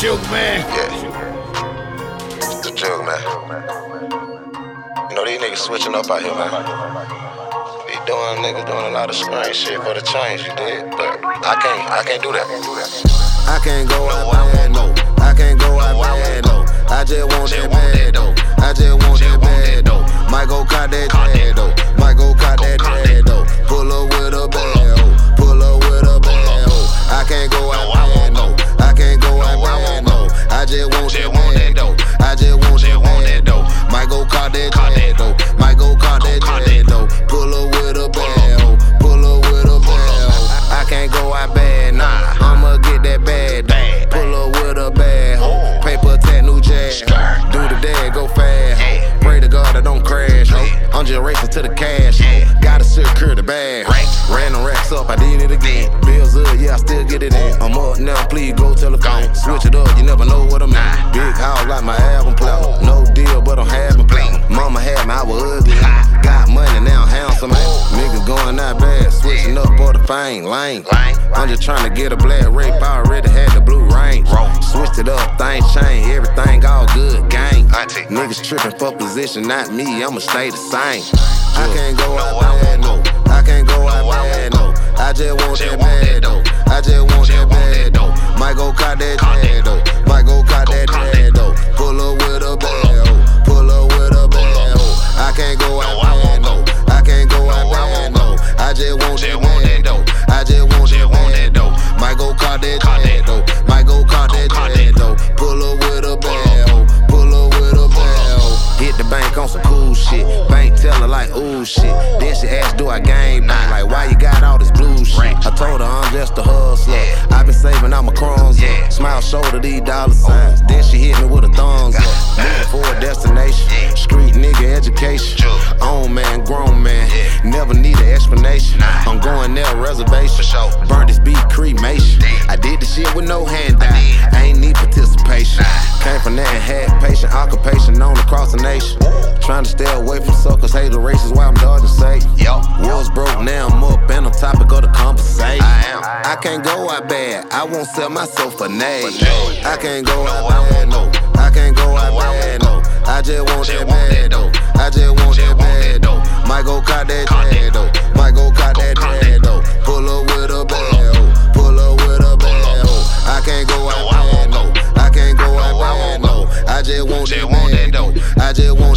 Juke man. Yeah. It's the jug, man. You know, these niggas switching up out here, man. Be doing niggas doing a lot of strange shit for the change, you did. But I can't, I can't do that. I can't go out bad, no. I can't go out bad, no. To the cash, ho. Gotta secure the bag. Ran the racks up, I did it again. Bills up, yeah, I still get it in. I'm up now, please go tell a friend. Switch it up, you never know what I'm in. Big house like my album platinum. No deal, but I'm having platinum. Mama had me, I was ugly. Got money, now I'm. Niggas going out bad, switching up for the fame, lame. I'm just trying to get a black rape, I already had the blue range. Switched it up, things change, everything all good. Niggas tripping for position, not me, I'ma stay the same. I can't go out bad, ooh shit. Then she asked, do I gang bang? Like, why you got all this blue shit? I told her I'm just a hustler. i been saving all my crumbs up. Smile shoulder these dollar signs. Then she hit me with a thumbs up. Moving for a destination. Street nigga education. On man, grown man. Never need an explanation. I'm going there, reservation. Burn this beat, cremation. I did the shit with no handout. I ain't need participation. Came from and had patient occupation on across the nation. Trying to stay away from suckers, hate the races while I'm dodging safe. Was broke, now I'm up and on topic of the conversation. I am. I can't go out bad, I won't sell myself for nade. I can't go out bad, no. I can't go out bad, no. I just want that bad, though. I just want still want